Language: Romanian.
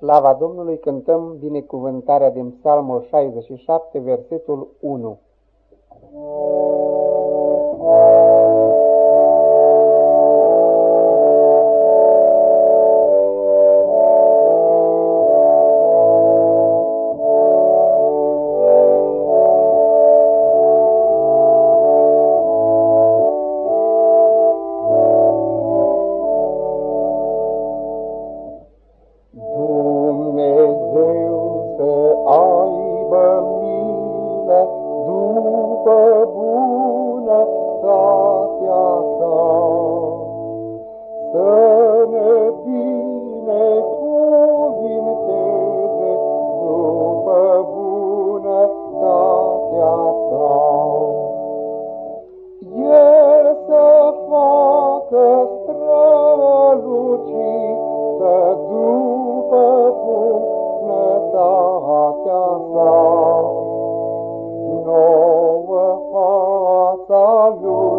slava Domnului, cântăm binecuvântarea din Psalmul 67, versetul 1. te aibă mine după bunătatea ta. Să ne binecuvinteze după bunătatea ta. El să facă strălucire dragostea sa, nouă fața lui.